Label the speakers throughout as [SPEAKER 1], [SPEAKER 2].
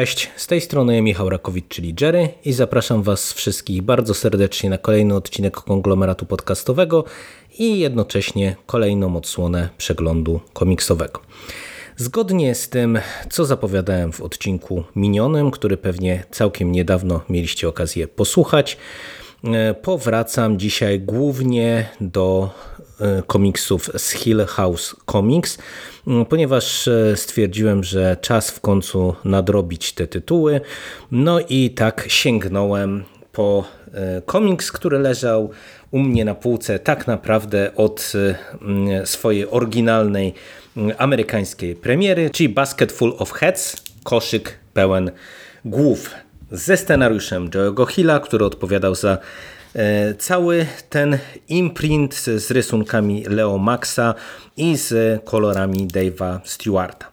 [SPEAKER 1] Cześć, z tej strony Michał Rakowicz, czyli Jerry i zapraszam Was wszystkich bardzo serdecznie na kolejny odcinek konglomeratu podcastowego i jednocześnie kolejną odsłonę przeglądu komiksowego. Zgodnie z tym, co zapowiadałem w odcinku minionym, który pewnie całkiem niedawno mieliście okazję posłuchać, e, powracam dzisiaj głównie do komiksów z Hill House Comics, ponieważ e, stwierdziłem, że czas w końcu nadrobić te tytuły. No i tak sięgnąłem po komiks, który leżał u mnie na półce tak naprawdę od swojej oryginalnej amerykańskiej premiery, czyli Basket Full of Heads, koszyk pełen głów, ze scenariuszem Joe'ego Hilla, który odpowiadał za e, cały ten imprint z rysunkami Leo Maxa i z kolorami Dave'a Stewarta.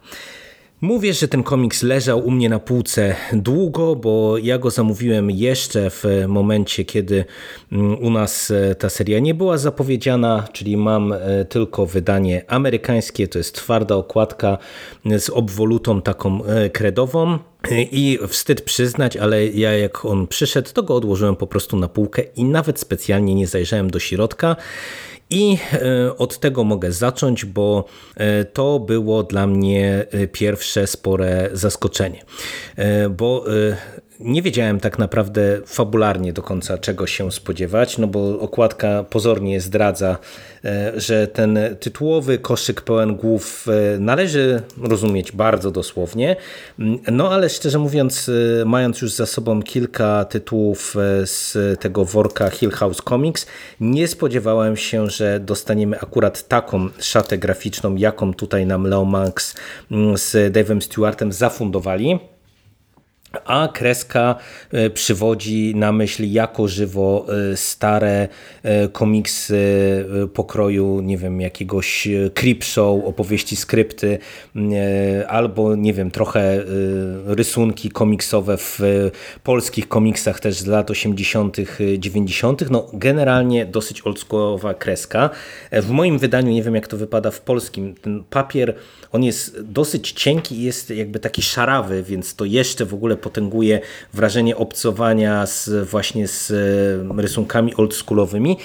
[SPEAKER 1] Mówię, że ten komiks leżał u mnie na półce długo, bo ja go zamówiłem jeszcze w momencie, kiedy mm, u nas e, ta seria nie była zapowiedziana, czyli mam e, tylko wydanie amerykańskie, to jest twarda okładka z obwolutą taką e, kredową. I wstyd przyznać, ale ja jak on przyszedł, to go odłożyłem po prostu na półkę i nawet specjalnie nie zajrzałem do środka. I e, od tego mogę zacząć, bo e, to było dla mnie e, pierwsze spore zaskoczenie. Bo nie wiedziałem tak naprawdę fabularnie do końca czego się spodziewać, no bo okładka pozornie zdradza, e, że ten tytułowy koszyk pełen głów e, należy rozumieć bardzo dosłownie. No ale szczerze mówiąc, e, mając już za sobą kilka tytułów z tego worka Hill House Comics, nie spodziewałem się, że dostaniemy akurat taką szatę graficzną, jaką tutaj nam Leo Max z Dave'em Stewartem zafundowali a kreska e, przywodzi na myśl jako żywo e, stare e, komiksy pokroju, nie wiem, jakiegoś creepshow, opowieści skrypty, albo nie wiem, trochę rysunki komiksowe w polskich komiksach też z lat 80., 90. No generalnie dosyć oldschoolowa kreska. W moim wydaniu, nie wiem jak to wypada w polskim, ten papier, on jest dosyć cienki i jest jakby taki szarawy, więc to jeszcze w ogóle potęguje wrażenie obcowania z, właśnie z rysunkami oldschoolowymi,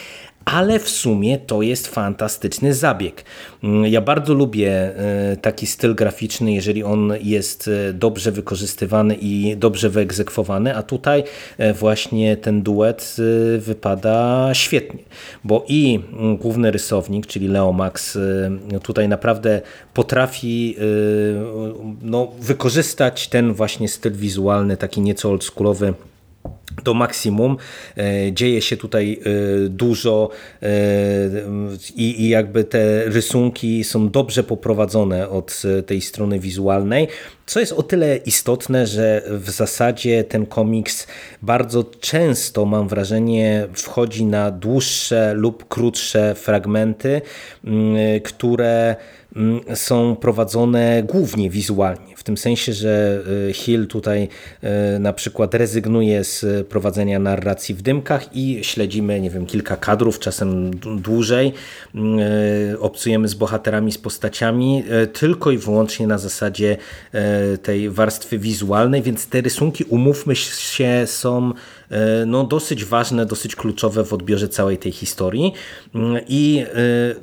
[SPEAKER 1] ale w sumie to jest fantastyczny zabieg. Mm, ja bardzo lubię e, taki styl graficzny, jeżeli on jest e, dobrze wykorzystywany i dobrze wyegzekwowany, a tutaj właśnie ten duet wypada świetnie, bo i mm, główny rysownik, czyli Leo Max, tutaj naprawdę potrafi no, wykorzystać ten właśnie styl wizualny, taki nieco oldschoolowy do maksimum. E, dzieje się tutaj e, dużo e, i, jakby te rysunki są dobrze poprowadzone od tej strony wizualnej, co jest o tyle istotne, że w zasadzie ten komiks bardzo często, mam wrażenie, wchodzi na dłuższe lub krótsze fragmenty, które są prowadzone głównie wizualnie. W tym sensie, że y, Hill tutaj y, na przykład rezygnuje z prowadzenia narracji w dymkach i śledzimy, nie wiem, kilka kadrów, czasem dłużej. Y, obcujemy z bohaterami, z postaciami tylko i wyłącznie na zasadzie tej warstwy wizualnej, więc te rysunki, umówmy się, są no, dosyć ważne, dosyć kluczowe w odbiorze całej tej historii. Mm, I e,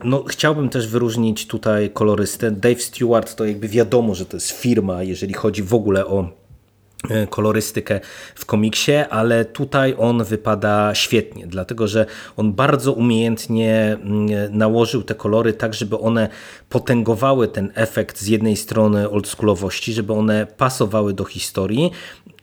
[SPEAKER 1] no, chciałbym też wyróżnić tutaj kolorystę. Dave Stewart to jakby wiadomo, że to jest firma, jeżeli chodzi w ogóle o e, kolorystykę w komiksie, ale tutaj on wypada świetnie, dlatego że on bardzo umiejętnie mm, nałożył te kolory tak, żeby one potęgowały ten efekt z jednej strony oldschoolowości, żeby one pasowały do historii,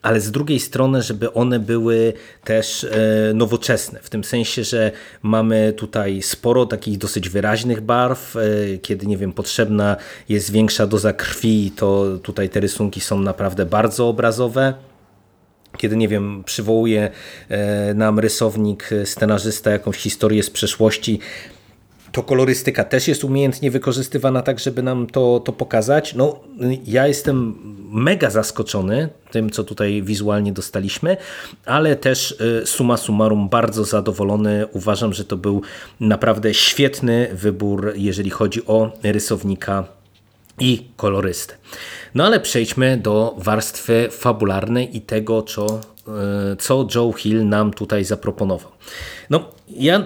[SPEAKER 1] ale z drugiej strony, żeby one były też e, nowoczesne, w tym sensie, że mamy tutaj sporo takich dosyć wyraźnych barw, e, kiedy nie wiem, potrzebna jest większa doza krwi, to tutaj te rysunki są naprawdę bardzo obrazowe. Kiedy, nie wiem, przywołuje e, nam rysownik, scenarzysta jakąś historię z przeszłości, to kolorystyka też jest umiejętnie wykorzystywana tak, żeby nam to, to pokazać. No, ja jestem mega zaskoczony tym, co tutaj wizualnie dostaliśmy, ale też y, suma summarum bardzo zadowolony. Uważam, że to był naprawdę świetny wybór, jeżeli chodzi o rysownika i kolorystę. No ale przejdźmy do warstwy fabularnej i tego, co, co Joe Hill nam tutaj zaproponował. No, ja y,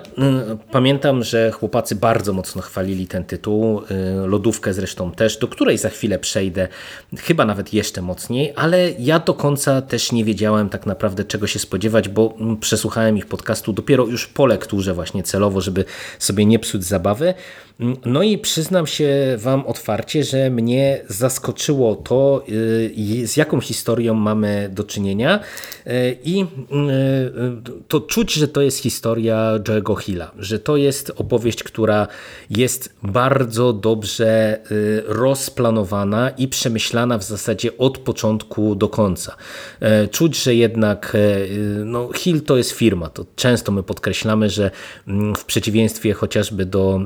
[SPEAKER 1] pamiętam, że chłopacy bardzo mocno chwalili ten tytuł, y, lodówkę zresztą też, do której za chwilę przejdę, chyba nawet jeszcze mocniej, ale ja do końca też nie wiedziałem tak naprawdę czego się spodziewać, bo mm, przesłuchałem ich podcastu dopiero już po lekturze właśnie celowo, żeby sobie nie psuć zabawy. Mm, no i przyznam się Wam otwarcie, że mnie zaskoczyło to, y, z jaką historią mamy do czynienia i to czuć, że to jest historia Joe'ego Hilla, że to jest opowieść, która jest bardzo dobrze y, rozplanowana i przemyślana w zasadzie od początku do końca. E, czuć, że jednak e, no, Hill to jest firma, to często my podkreślamy, że mm, w przeciwieństwie chociażby do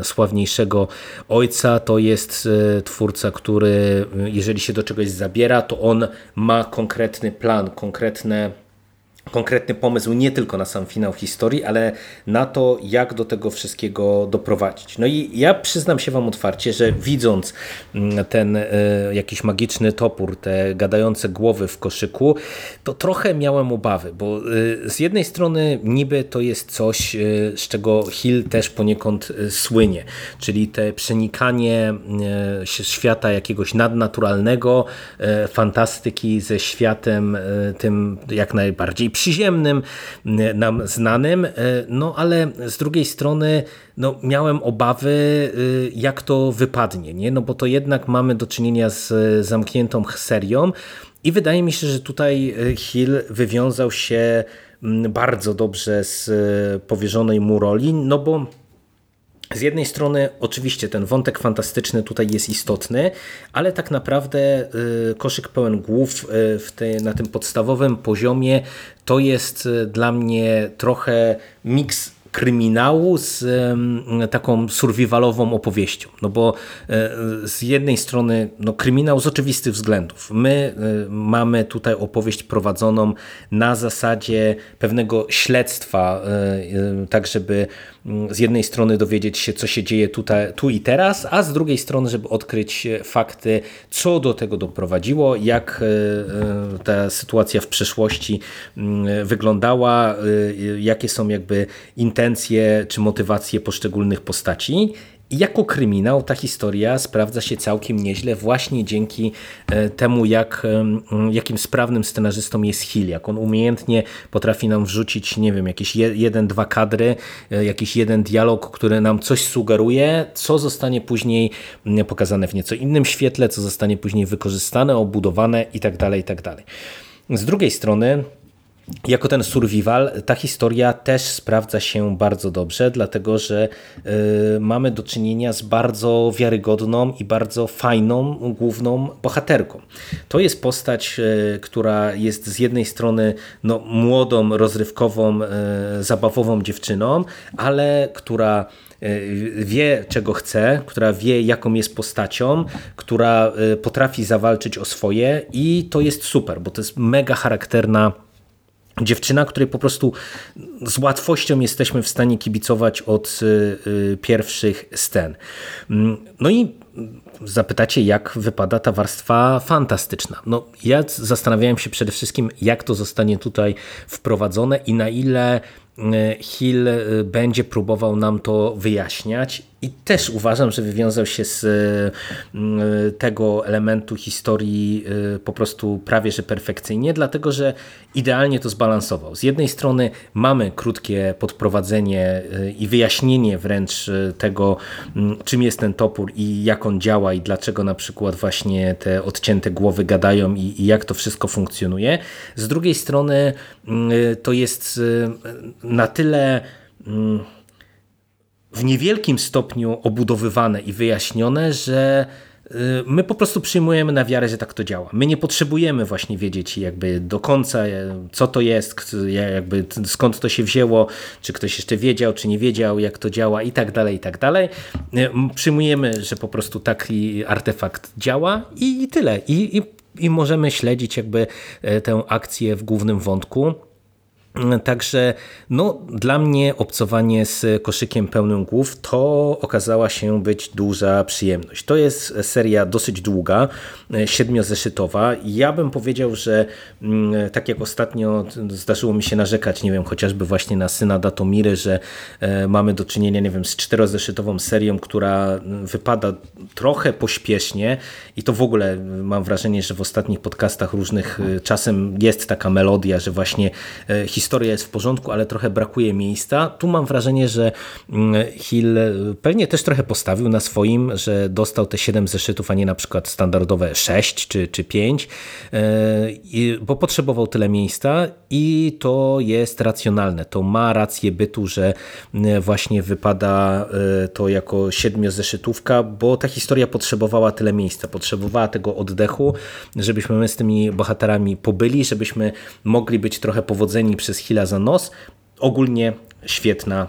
[SPEAKER 1] e, sławniejszego ojca, to jest twórca, który jeżeli się do czegoś zabiera, to on ma konkretny plan, konkretne konkretny pomysł nie tylko na sam finał historii, ale na to, jak do tego wszystkiego doprowadzić. No i ja przyznam się Wam otwarcie, że widząc mm, ten e, jakiś magiczny topór, te gadające głowy w koszyku, to trochę miałem obawy, bo e, z jednej strony niby to jest coś, e, z czego Hill też poniekąd słynie, czyli te przenikanie świata jakiegoś nadnaturalnego, fantastyki ze światem tym jak najbardziej przyziemnym, nam znanym, e, no ale z drugiej strony no, miałem obawy, e, jak to wypadnie, nie? no bo to jednak mamy do czynienia z zamkniętą serią i wydaje mi się, że tutaj e, Hill wywiązał się bardzo dobrze z powierzonej mu roli, no bo z jednej strony, oczywiście, ten wątek fantastyczny tutaj jest istotny, ale tak naprawdę y, koszyk pełen głów y, te, na tym podstawowym poziomie to jest y, dla mnie trochę miks kryminału z taką survivalową opowieścią. No bo e, z jednej strony no, kryminał z oczywistych względów. My e, mamy tutaj opowieść prowadzoną na zasadzie pewnego śledztwa, e, tak żeby mm, z jednej strony dowiedzieć się, co się dzieje tutaj, tu i teraz, a z drugiej strony, żeby odkryć fakty, co do tego doprowadziło, jak ta sytuacja w przeszłości mm, wyglądała, jakie są jakby intencje intencje czy motywacje poszczególnych postaci. I jako kryminał ta historia sprawdza się całkiem nieźle właśnie dzięki e, temu, jak, jakim sprawnym scenarzystą jest Hill, jak on umiejętnie potrafi nam wrzucić, nie wiem, jakieś jeden, dwa kadry, e, jakiś jeden dialog, który nam coś sugeruje, co zostanie później pokazane w nieco innym świetle, co zostanie później wykorzystane, obudowane itd. Tak itd. Tak Z drugiej strony jako ten survival, ta historia też sprawdza się bardzo dobrze, dlatego że y, mamy do czynienia z bardzo wiarygodną i bardzo fajną główną bohaterką. To jest postać, y, która jest z jednej strony no, młodą, rozrywkową, y, zabawową dziewczyną, ale która wie, czego chce, która wie, jaką jest postacią, która potrafi zawalczyć o swoje i to jest super, bo to jest mega charakterna Dziewczyna, której po prostu z łatwością jesteśmy w stanie kibicować od y, y, pierwszych scen. Mm, no i zapytacie, jak wypada ta warstwa fantastyczna. No, ja zastanawiałem się przede wszystkim, jak to zostanie tutaj wprowadzone i na ile E, Hill będzie próbował nam to wyjaśniać i też uważam, że wywiązał się z e, tego elementu historii po prostu prawie że perfekcyjnie, dlatego że idealnie to zbalansował. Z jednej strony mamy krótkie podprowadzenie i wyjaśnienie wręcz tego, czym jest ten topór i jak on działa i dlaczego na przykład właśnie te odcięte głowy gadają i, i jak to wszystko funkcjonuje. Z drugiej strony to jest na tyle mm, w niewielkim stopniu obudowywane i wyjaśnione, że y, my po prostu przyjmujemy na wiarę, że tak to działa. My nie potrzebujemy właśnie wiedzieć jakby do końca, e, co to jest, jakby skąd to się wzięło, czy ktoś jeszcze wiedział, czy nie wiedział, jak to działa i tak dalej, i tak dalej. E, przyjmujemy, że po prostu taki artefakt działa i, i tyle. I, i, I możemy śledzić jakby e, tę akcję w głównym wątku. Także no, dla mnie obcowanie z koszykiem pełnym głów to okazała się być duża przyjemność. To jest seria dosyć długa, siedmiozeszytowa. Ja bym powiedział, że mm, tak jak ostatnio zdarzyło mi się narzekać, nie wiem, chociażby właśnie na Syna Datomiry, że e, mamy do czynienia, nie wiem, z czterozeszytową serią, która wypada trochę pośpiesznie i to w ogóle mam wrażenie, że w ostatnich podcastach różnych e, czasem jest taka melodia, że właśnie historia e, historia jest w porządku, ale trochę brakuje miejsca. Tu mam wrażenie, że mm, Hill pewnie też trochę postawił na swoim, że dostał te 7 zeszytów, a nie na przykład standardowe 6 czy, czy 5, e, bo potrzebował tyle miejsca i to jest racjonalne. To ma rację bytu, że mm, właśnie wypada e, to jako siedmiozeszytówka, bo ta historia potrzebowała tyle miejsca, potrzebowała tego oddechu, żebyśmy my z tymi bohaterami pobyli, żebyśmy mogli być trochę powodzeni przez Hilla za nos. Ogólnie świetna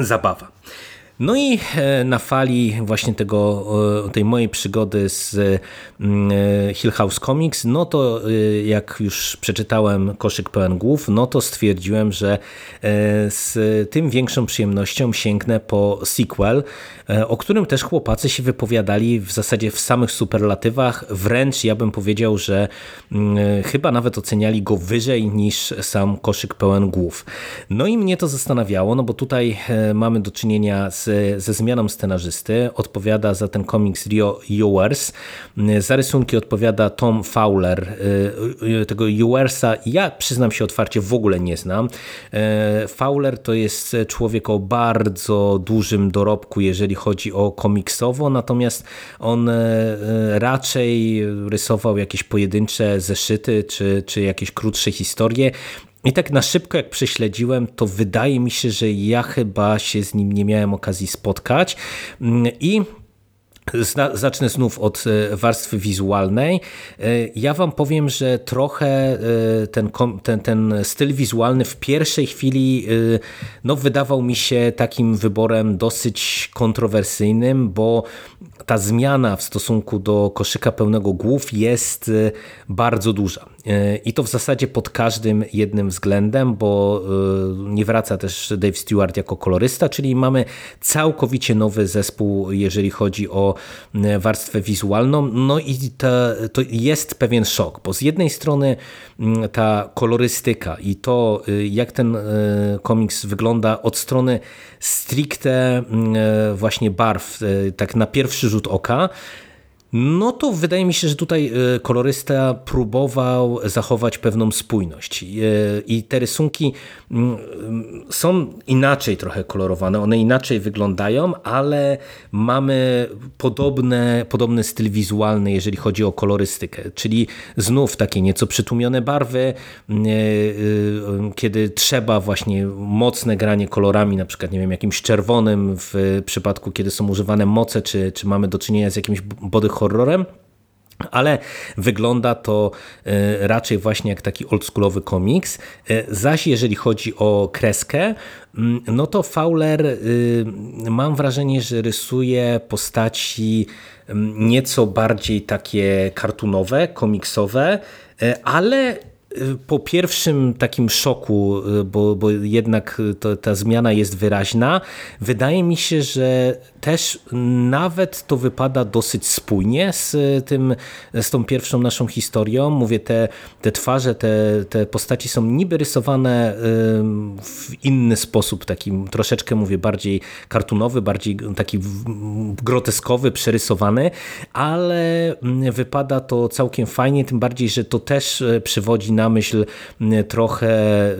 [SPEAKER 1] zabawa. No i e, na fali właśnie tego, tej mojej przygody z mm, e, Hill House Comics, no to e, jak już przeczytałem Koszyk pełen głów, no to stwierdziłem, że z tym większą przyjemnością sięgnę po sequel, o którym też chłopacy się wypowiadali w zasadzie w samych superlatywach, wręcz ja bym powiedział, że mm, chyba nawet oceniali go wyżej niż sam Koszyk pełen głów. No i mnie to zastanawiało, no bo tutaj mamy do czynienia z ze zmianą scenarzysty. Odpowiada za ten komiks Rio Ewers. Za rysunki odpowiada Tom Fowler. Y, y, tego Ewersa ja przyznam się otwarcie w ogóle nie znam. Y, Fowler to jest człowiek o bardzo dużym dorobku, jeżeli chodzi o komiksowo, natomiast on raczej rysował jakieś pojedyncze zeszyty czy, czy jakieś krótsze historie. I tak na szybko jak prześledziłem, to wydaje mi się, że ja chyba się z nim nie miałem okazji spotkać. Mm, I Zacznę znów od e, warstwy wizualnej. E, ja Wam powiem, że trochę e, ten, ten, ten styl wizualny w pierwszej chwili no, wydawał mi się takim wyborem dosyć kontrowersyjnym, bo ta zmiana w stosunku do koszyka pełnego głów jest bardzo duża. I to w zasadzie pod każdym jednym względem, bo nie wraca też Dave Stewart jako kolorysta, czyli mamy całkowicie nowy zespół, jeżeli chodzi o E, warstwę wizualną. No i to, to jest pewien szok, bo z jednej strony ta kolorystyka i to, y, jak ten e, komiks wygląda od strony stricte e, właśnie barw, tak na pierwszy rzut oka, no to wydaje mi się, że tutaj e, kolorysta próbował zachować pewną spójność. E, I te rysunki mm, są inaczej trochę kolorowane, one inaczej wyglądają, ale mamy podobne, podobny styl wizualny, jeżeli chodzi o kolorystykę. Czyli znów takie nieco przytłumione barwy, mm, e, kiedy trzeba właśnie mocne granie kolorami, na przykład nie wiem, jakimś czerwonym w przypadku, kiedy są używane moce, czy, czy mamy do czynienia z jakimś body horrorem, ale wygląda to e, raczej właśnie jak taki oldschoolowy komiks. E, zaś jeżeli chodzi o kreskę, mm, no to Fowler y, mam wrażenie, że rysuje postaci mm, nieco bardziej takie kartunowe, komiksowe, e, ale po pierwszym takim szoku, bo, bo jednak to, ta zmiana jest wyraźna, wydaje mi się, że też nawet to wypada dosyć spójnie z, tym, z tą pierwszą naszą historią. Mówię, te, te twarze, te, te postaci są niby rysowane w inny sposób, taki troszeczkę, mówię, bardziej kartunowy, bardziej taki groteskowy, przerysowany, ale wypada to całkiem fajnie, tym bardziej, że to też przywodzi na myśl trochę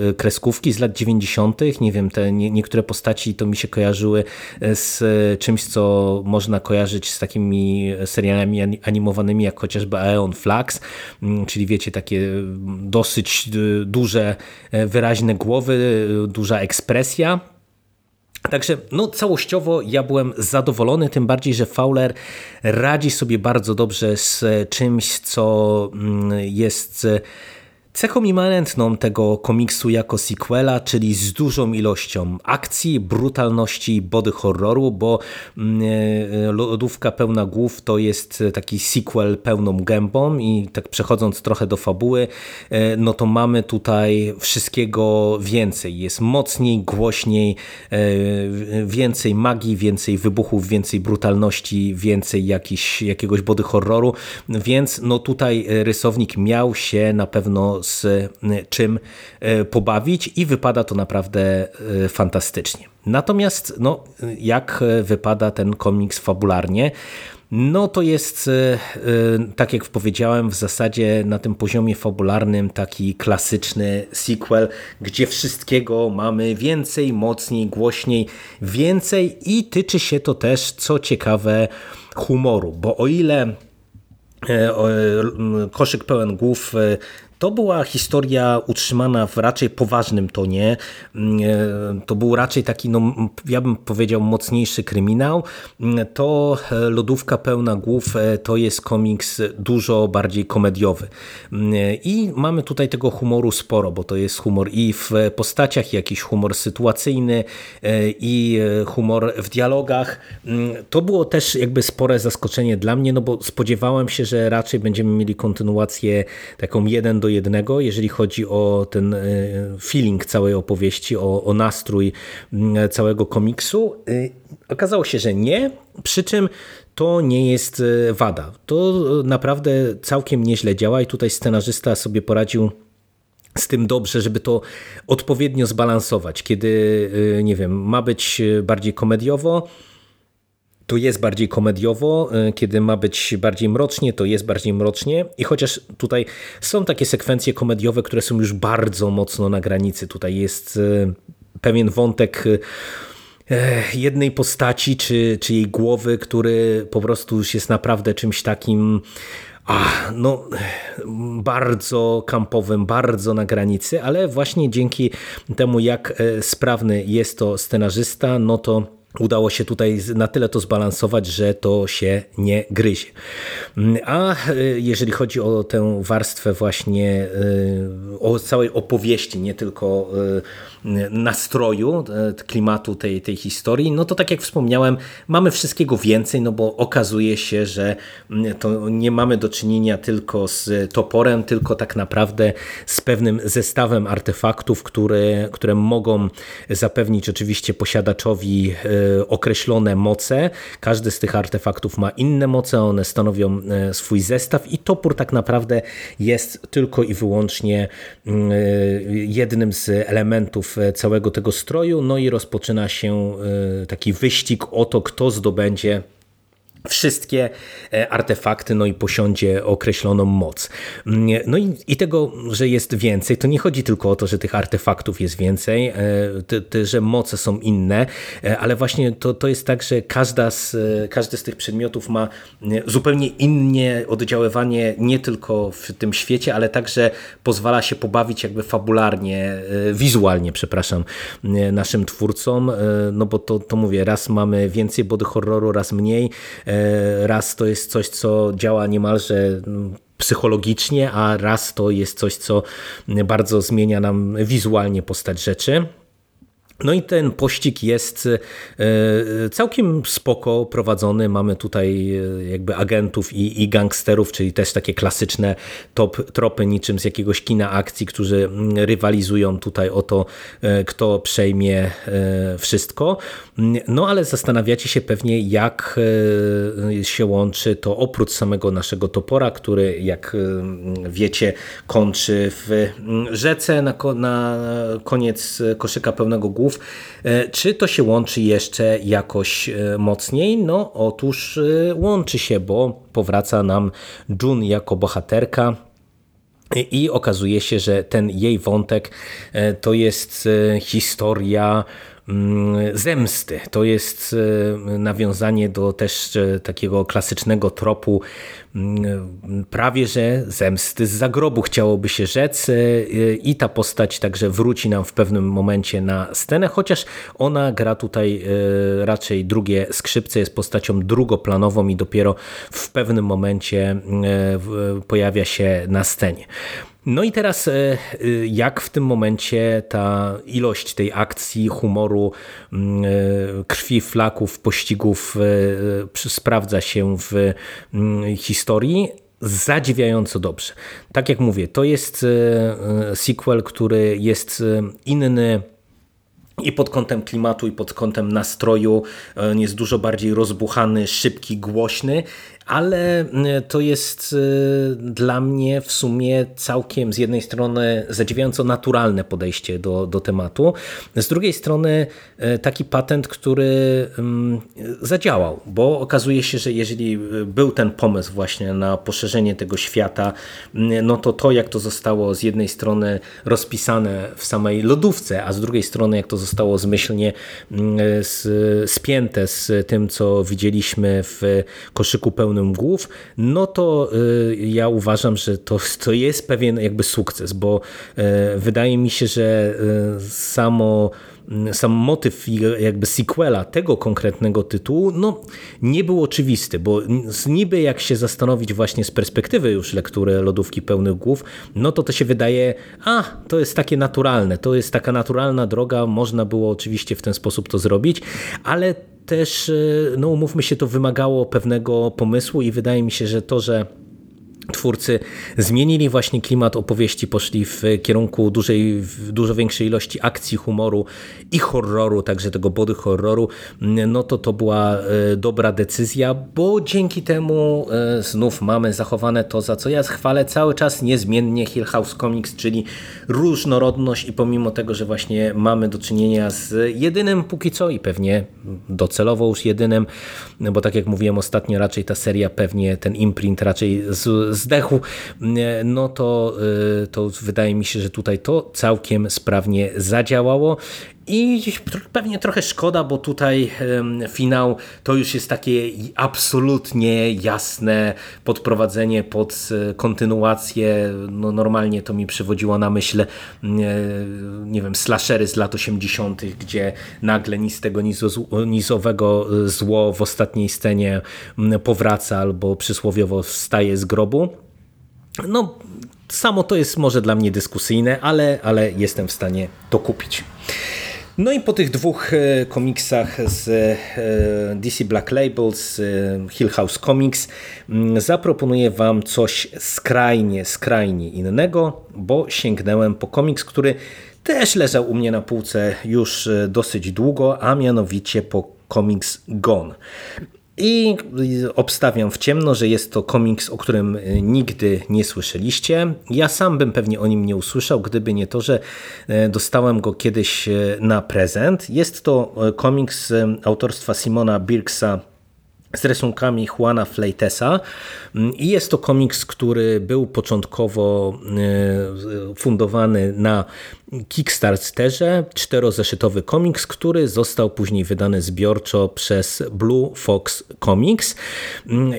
[SPEAKER 1] e, kreskówki z lat 90. Nie wiem, te niektóre postaci to mi się kojarzyły e, z czymś czymś, co można kojarzyć z takimi serialami animowanymi, jak chociażby Aeon Flux, mm, czyli wiecie, takie dosyć duże, e, wyraźne głowy, duża ekspresja. Także no, całościowo ja byłem zadowolony, tym bardziej, że Fowler radzi sobie bardzo dobrze z czymś, co jest Cechą immanentną tego komiksu jako sequela, czyli z dużą ilością akcji, brutalności, body horroru, bo mm, e, Lodówka pełna głów to jest taki sequel pełną gębą i tak przechodząc trochę do fabuły, e, no to mamy tutaj wszystkiego więcej. Jest mocniej, głośniej, e, więcej magii, więcej wybuchów, więcej brutalności, więcej jakiegoś body horroru, więc no tutaj rysownik miał się na pewno z y, czym y, pobawić i wypada to naprawdę y, fantastycznie. Natomiast no, jak wypada ten komiks fabularnie, no to jest, tak jak powiedziałem, w zasadzie na tym poziomie fabularnym taki klasyczny sequel, gdzie wszystkiego mamy więcej, mocniej, głośniej, więcej i tyczy się to też, co ciekawe, humoru, bo o ile koszyk pełen głów to była historia utrzymana w raczej poważnym tonie. Mm, e, to był raczej taki, no, ja bym powiedział, mocniejszy kryminał. Mm, to e, Lodówka pełna głów e, to jest komiks dużo bardziej komediowy. Mm, I mamy tutaj tego humoru sporo, bo to jest humor i w postaciach, jakiś humor sytuacyjny i humor w dialogach. To było też jakby spore zaskoczenie dla mnie, no bo spodziewałem się, że raczej będziemy mieli kontynuację taką jeden do do jednego, jeżeli chodzi o ten e, feeling całej opowieści, o, o nastrój całego komiksu. E, okazało się, że nie, przy czym to nie jest e, wada. To naprawdę całkiem nieźle działa i tutaj scenarzysta sobie poradził z tym dobrze, żeby to odpowiednio zbalansować. Kiedy, nie wiem, ma być bardziej komediowo, to jest bardziej komediowo, y, kiedy ma być bardziej mrocznie, to jest bardziej mrocznie. I chociaż tutaj są takie sekwencje komediowe, które są już bardzo mocno na granicy, tutaj jest y, pewien wątek y, jednej postaci, czy, czy jej głowy, który po prostu już jest naprawdę czymś takim a, no, bardzo kampowym, bardzo na granicy, ale właśnie dzięki temu, jak sprawny jest to scenarzysta, no to udało się tutaj na tyle to zbalansować, że to się nie gryzie. A e, jeżeli chodzi o tę warstwę właśnie e, o całej opowieści, nie tylko e, nastroju, klimatu tej, tej historii, no to tak jak wspomniałem, mamy wszystkiego więcej, no bo okazuje się, że to nie mamy do czynienia tylko z toporem, tylko tak naprawdę z pewnym zestawem artefaktów, które, które mogą zapewnić oczywiście posiadaczowi określone moce. Każdy z tych artefaktów ma inne moce, one stanowią e, swój zestaw i topór tak naprawdę jest tylko i wyłącznie mm, e, jednym z elementów e, całego tego stroju. No i rozpoczyna się taki wyścig o to, kto zdobędzie wszystkie e, artefakty, no i posiądzie określoną moc. Mm, no i, i, tego, że jest więcej, to nie chodzi tylko o to, że tych artefaktów jest więcej, e, że moce są inne, e, ale właśnie to, to jest tak, że każda z, każdy z tych przedmiotów ma zupełnie inne oddziaływanie nie tylko w tym świecie, ale także pozwala się pobawić jakby fabularnie, wizualnie, przepraszam, naszym twórcom, no bo to, to mówię, raz mamy więcej body horroru, raz mniej, raz to jest coś, co działa niemalże mm, psychologicznie, a raz to jest coś, co bardzo zmienia nam wizualnie postać rzeczy. No i ten pościg jest e, całkiem spoko prowadzony. Mamy tutaj e, jakby agentów i, i gangsterów, czyli też takie klasyczne top, tropy niczym z jakiegoś kina akcji, którzy mm, rywalizują tutaj o to, e, kto przejmie wszystko. No ale zastanawiacie się pewnie, jak się łączy to oprócz samego naszego topora, który jak wiecie kończy w mm, rzece na, na koniec koszyka pełnego głów E, czy to się łączy jeszcze jakoś e, mocniej? No otóż e, łączy się, bo powraca nam Jun jako bohaterka, i okazuje się, że ten jej wątek to jest historia zemsty. To jest e, nawiązanie do też e, takiego klasycznego tropu mm, prawie że zemsty z zagrobu chciałoby się rzec e, i ta postać także wróci nam w pewnym momencie na scenę, chociaż ona gra tutaj raczej drugie skrzypce, jest postacią drugoplanową i dopiero w pewnym momencie pojawia się na scenie. No i teraz jak w tym momencie ta ilość tej akcji, humoru, mm, krwi, flaków, pościgów sprawdza się w mm, historii? zadziwiająco dobrze. Tak jak mówię, to jest sequel, który jest inny i pod kątem klimatu, i pod kątem nastroju jest dużo bardziej rozbuchany, szybki, głośny ale y, to jest y, dla mnie w sumie całkiem z jednej strony zadziwiająco naturalne podejście do, do tematu, z drugiej strony y, taki patent, który zadziałał, bo okazuje się, że jeżeli był ten pomysł właśnie na poszerzenie tego świata, no to to jak to zostało z jednej strony rozpisane w samej lodówce, a z drugiej strony jak to zostało zmyślnie spięte z tym, co widzieliśmy w koszyku pełnym pełnym głów, no to y, ja uważam, że to, to jest pewien jakby sukces, bo y, wydaje mi się, że y, samo sam motyw jakby sequela tego konkretnego tytułu no, nie był oczywisty, bo niby jak się zastanowić właśnie z perspektywy już lektury Lodówki Pełnych Głów, no to to się wydaje, a to jest takie naturalne, to jest taka naturalna droga, można było oczywiście w ten sposób to zrobić, ale też, e, no umówmy się, to wymagało pewnego pomysłu i wydaje mi się, że to, że twórcy zmienili właśnie klimat opowieści, poszli w kierunku dużej, dużo większej ilości akcji, humoru i horroru, także tego body horroru, no to to była e, dobra decyzja, bo dzięki temu e, znów mamy zachowane to, za co ja chwalę cały czas niezmiennie Hill House Comics, czyli różnorodność i pomimo tego, że właśnie mamy do czynienia z jedynym póki co i pewnie docelowo już jedynym, bo tak jak mówiłem ostatnio, raczej ta seria pewnie ten imprint raczej z, zdechł, no to, y, to wydaje mi się, że tutaj to całkiem sprawnie zadziałało. I pewnie trochę szkoda, bo tutaj finał to już jest takie absolutnie jasne podprowadzenie pod e, kontynuację. No normalnie to mi przywodziło na myśl, e, nie wiem, slashery z lat 80., gdzie nagle nic tego nizowego e, zło w ostatniej scenie powraca albo przysłowiowo wstaje z grobu. No, samo to jest może dla mnie dyskusyjne, ale, ale jestem w stanie to kupić. No i po tych dwóch e, komiksach z e, DC Black Labels, Hill House Comics, mm, zaproponuję Wam coś skrajnie, skrajnie innego, bo sięgnąłem po komiks, który też leżał u mnie na półce już e, dosyć długo, a mianowicie po komiks Gone. I obstawiam w ciemno, że jest to komiks, o którym e, nigdy nie słyszeliście. Ja sam bym pewnie o nim nie usłyszał, gdyby nie to, że e, dostałem go kiedyś e, na prezent. Jest to komiks autorstwa Simona Birksa z rysunkami Juana Fleitesa mm, i jest to komiks, który był początkowo fundowany na Kickstarterze czterozeszytowy komiks, który został później wydany zbiorczo przez Blue Fox Comics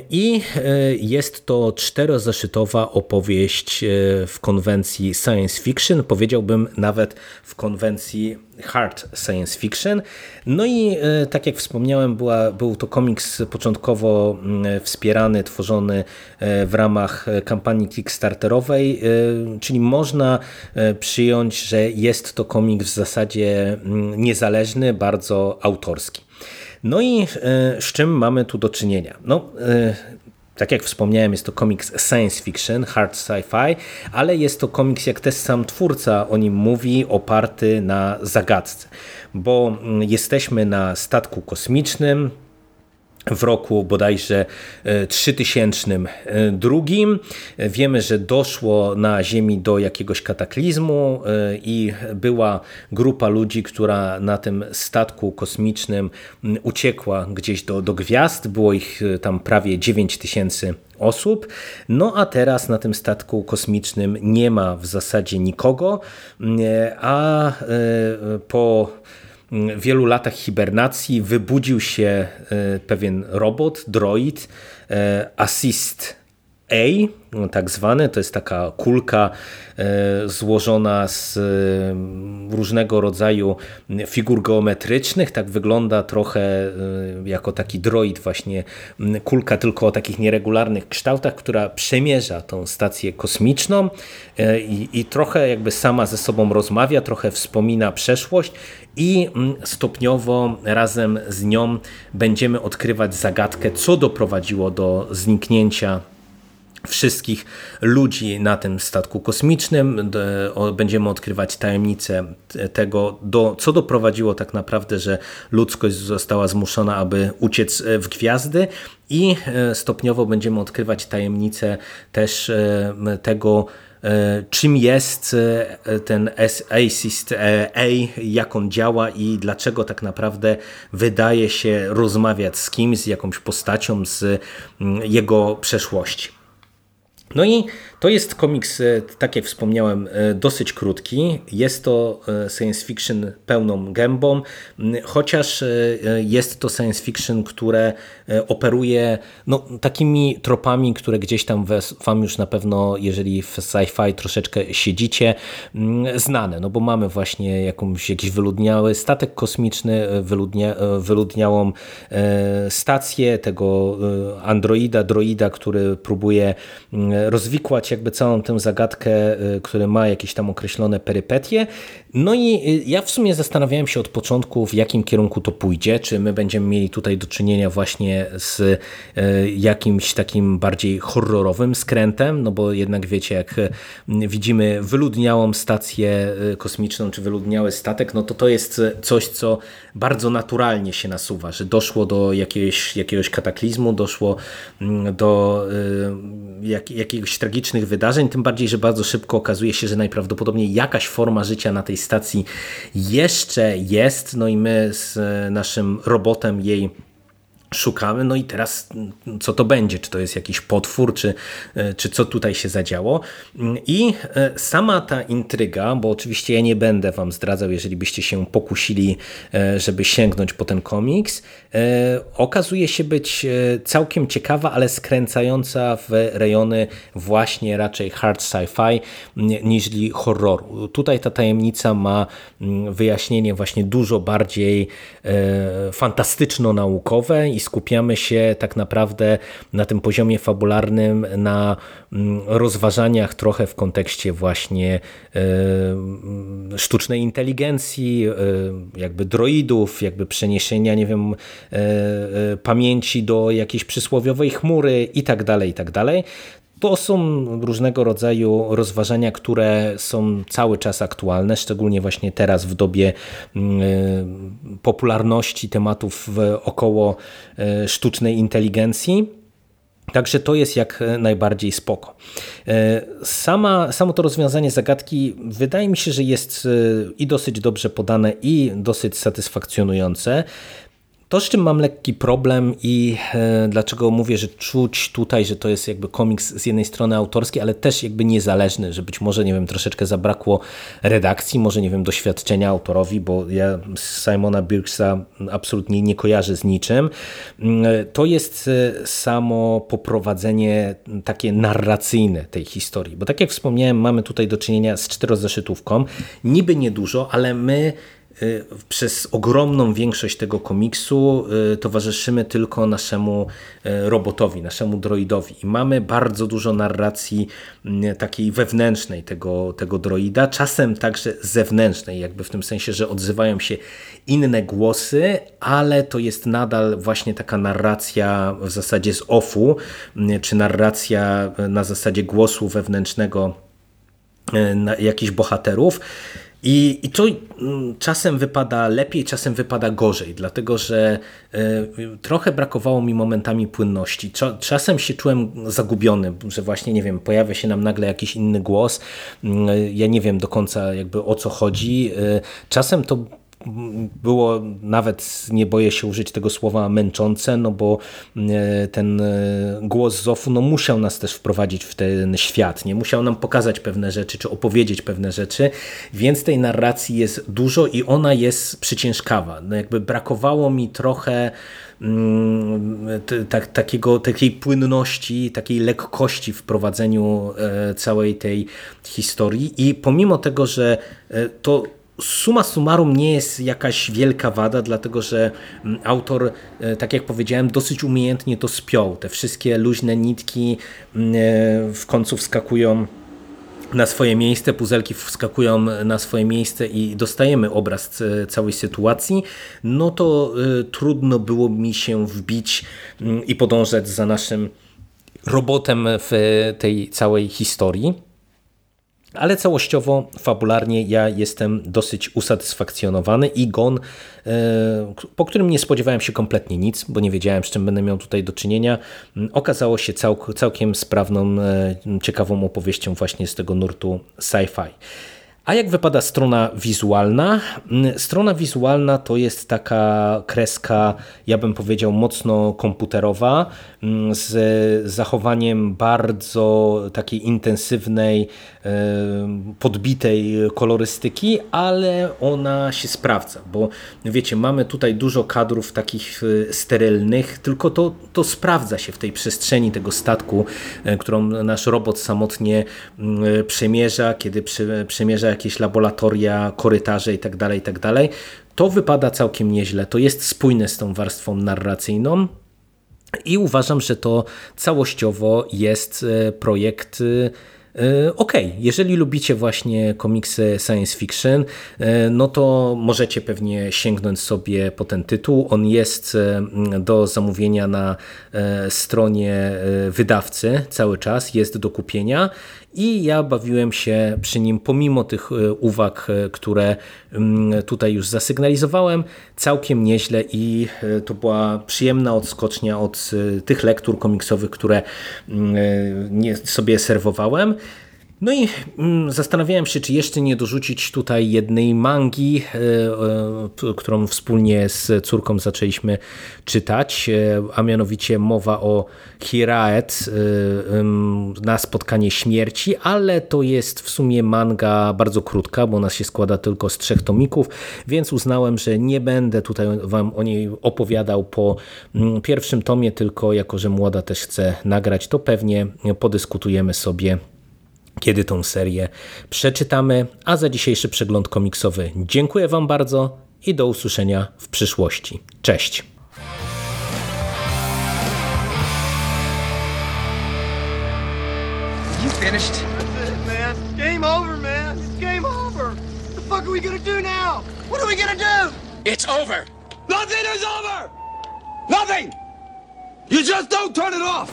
[SPEAKER 1] i e, jest to czterozeszytowa opowieść e, w konwencji science fiction, powiedziałbym nawet w konwencji hard science fiction. No i e, tak jak wspomniałem, była, był to komiks początkowo wspierany, tworzony w ramach kampanii Kickstarterowej, czyli można przyjąć, że że jest to komiks w zasadzie mm, niezależny, bardzo autorski. No i e, z czym mamy tu do czynienia? No, e, tak jak wspomniałem, jest to komiks science fiction, hard sci-fi, ale jest to komiks, jak też sam twórca o nim mówi, oparty na zagadce, bo mm, jesteśmy na statku kosmicznym, w roku bodajże 3002. E, Wiemy, że doszło na Ziemi do jakiegoś kataklizmu e, i była grupa ludzi, która na tym statku kosmicznym uciekła gdzieś do, do gwiazd. Było ich e, tam prawie 9 tysięcy osób. No a teraz na tym statku kosmicznym nie ma w zasadzie nikogo, a po wielu latach hibernacji wybudził się e, pewien robot, droid, e, Assist A, tak zwane, to jest taka kulka e, złożona z e, różnego rodzaju figur geometrycznych, tak wygląda trochę e, jako taki droid właśnie, kulka tylko o takich nieregularnych kształtach, która przemierza tą stację kosmiczną i, i trochę jakby sama ze sobą rozmawia, trochę wspomina przeszłość i stopniowo razem z nią będziemy odkrywać zagadkę, co doprowadziło do zniknięcia wszystkich ludzi na tym statku kosmicznym. Będziemy odkrywać tajemnicę tego, do, co doprowadziło tak naprawdę, że ludzkość została zmuszona, aby uciec w gwiazdy i e, stopniowo będziemy odkrywać tajemnicę też e, tego, e, czym jest ten Assist A, jak on działa i dlaczego tak naprawdę wydaje się rozmawiać z kimś, z jakąś postacią z jego przeszłości. No i to jest komiks, e, tak jak wspomniałem, e, dosyć krótki. Jest to e, science fiction pełną gębą, chociaż jest to science fiction, które operuje no, takimi tropami, które gdzieś tam Wam już na pewno, jeżeli w sci-fi troszeczkę siedzicie, znane. No bo mamy właśnie jakąś, jakiś wyludniały statek kosmiczny, wyludnia, wyludniałą stację tego androida, droida, który próbuje rozwikłać jakby całą tę zagadkę, y, który ma jakieś tam określone perypetie. No i y, ja w sumie zastanawiałem się od początku, w jakim kierunku to pójdzie. Czy my będziemy mieli tutaj do czynienia właśnie z y, jakimś takim bardziej horrorowym skrętem, no bo jednak wiecie, jak widzimy wyludniałą stację kosmiczną, czy wyludniały statek, no to to jest coś, co bardzo naturalnie się nasuwa, że doszło do jakiegoś, jakiegoś kataklizmu, doszło mm, do jak, jakiegoś tragicznych wydarzeń, tym bardziej, że bardzo szybko okazuje się, że najprawdopodobniej jakaś forma życia na tej stacji jeszcze jest, no i my z naszym robotem jej szukamy, no i teraz co to będzie, czy to jest jakiś potwór, czy, e, czy co tutaj się zadziało. I e, sama ta intryga, bo oczywiście ja nie będę wam zdradzał, jeżeli byście się pokusili, e, żeby sięgnąć po ten komiks, okazuje się być całkiem ciekawa, ale skręcająca w rejony właśnie raczej hard sci-fi niż horroru. Tutaj ta tajemnica ma wyjaśnienie właśnie dużo bardziej fantastyczno-naukowe i skupiamy się tak naprawdę na tym poziomie fabularnym na mm, rozważaniach trochę w kontekście właśnie e, sztucznej inteligencji, e, jakby droidów, jakby przeniesienia, nie wiem, e, pamięci do jakiejś przysłowiowej chmury i tak dalej, i tak dalej. To są różnego rodzaju rozważania, które są cały czas aktualne, szczególnie właśnie teraz w dobie mm, y, popularności tematów około y, sztucznej inteligencji. Także to jest jak najbardziej spoko. Y, sama, samo to rozwiązanie zagadki wydaje mi się, że jest i dosyć dobrze podane i dosyć satysfakcjonujące. To, z czym mam lekki problem i e, dlaczego mówię, że czuć tutaj, że to jest jakby komiks z jednej strony autorski, ale też jakby niezależny, że być może, nie wiem, troszeczkę zabrakło redakcji, może, nie wiem, doświadczenia autorowi, bo ja Simona Birksa absolutnie nie kojarzę z niczym. Mm, to jest e, samo poprowadzenie takie narracyjne tej historii, bo tak jak wspomniałem, mamy tutaj do czynienia z czterozeszytówką, niby niedużo, ale my przez ogromną większość tego komiksu y, towarzyszymy tylko naszemu y, robotowi, naszemu droidowi. I mamy bardzo dużo narracji takiej wewnętrznej tego, tego droida, czasem także zewnętrznej, jakby w tym sensie, że odzywają się inne głosy, ale to jest nadal właśnie taka narracja w zasadzie z offu, czy narracja na zasadzie głosu wewnętrznego jakichś bohaterów. I, I to mm, czasem wypada lepiej, czasem wypada gorzej, dlatego że e, trochę brakowało mi momentami płynności. Czasem się czułem zagubiony, że właśnie, nie wiem, pojawia się nam nagle jakiś inny głos. Mm, ja nie wiem do końca jakby o co chodzi. E, czasem to było nawet, nie boję się użyć tego słowa, męczące, no bo e, ten e, głos Zofu no musiał nas też wprowadzić w ten świat, nie musiał nam pokazać pewne rzeczy, czy opowiedzieć pewne rzeczy, więc tej narracji jest dużo i ona jest przyciężkawa. No jakby brakowało mi trochę mm, tak, takiego, takiej płynności, takiej lekkości w prowadzeniu e, całej tej historii i pomimo tego, że to suma summarum nie jest jakaś wielka wada, dlatego że mm, autor, e, tak jak powiedziałem, dosyć umiejętnie to spiął. Te wszystkie luźne nitki mm, e, w końcu wskakują na swoje miejsce, puzelki wskakują na swoje miejsce i dostajemy obraz e, całej sytuacji, no to trudno było mi się wbić mm, i podążać za naszym robotem w tej całej historii. Ale całościowo, fabularnie ja jestem dosyć usatysfakcjonowany i Gon, e, po którym nie spodziewałem się kompletnie nic, bo nie wiedziałem z czym będę miał tutaj do czynienia, okazało się całkiem sprawną, e, ciekawą opowieścią właśnie z tego nurtu sci-fi. A jak wypada strona wizualna? Mm, strona wizualna to jest taka kreska, ja bym powiedział, mocno komputerowa, mm, z zachowaniem bardzo takiej intensywnej, podbitej kolorystyki, ale ona się sprawdza, bo wiecie, mamy tutaj dużo kadrów takich e, sterylnych, tylko to, to sprawdza się w tej przestrzeni tego statku, e, którą nasz robot samotnie mm, przemierza, kiedy przemierza jakieś laboratoria, korytarze itd., tak itd., tak to wypada całkiem nieźle. To jest spójne z tą warstwą narracyjną. I uważam, że to całościowo jest e, projekt e, E, ok, jeżeli lubicie właśnie komiksy science fiction, e, no to możecie pewnie sięgnąć sobie po ten tytuł. On jest e, do zamówienia na stronie wydawcy cały czas, jest do kupienia i ja bawiłem się przy nim pomimo tych uwag, które tutaj już zasygnalizowałem, całkiem nieźle i to była przyjemna odskocznia od tych lektur komiksowych, które sobie serwowałem. No i mm, zastanawiałem się, czy jeszcze nie dorzucić tutaj jednej mangi, e, e, którą wspólnie z córką zaczęliśmy czytać, e, a mianowicie mowa o Hiraet na spotkanie śmierci, ale to jest w sumie manga bardzo krótka, bo ona się składa tylko z trzech tomików, więc uznałem, że nie będę tutaj wam o niej opowiadał po mm, pierwszym tomie, tylko jako, że młoda też chce nagrać, to pewnie podyskutujemy sobie kiedy tą serię przeczytamy. A za dzisiejszy przegląd komiksowy dziękuję Wam bardzo i do usłyszenia w przyszłości. Cześć! You finished? That's it, man. Game over, man. It's game over. What the fuck are we gonna do now? What are we gonna do? It's over. Nothing is over. Nothing. You just don't turn it off.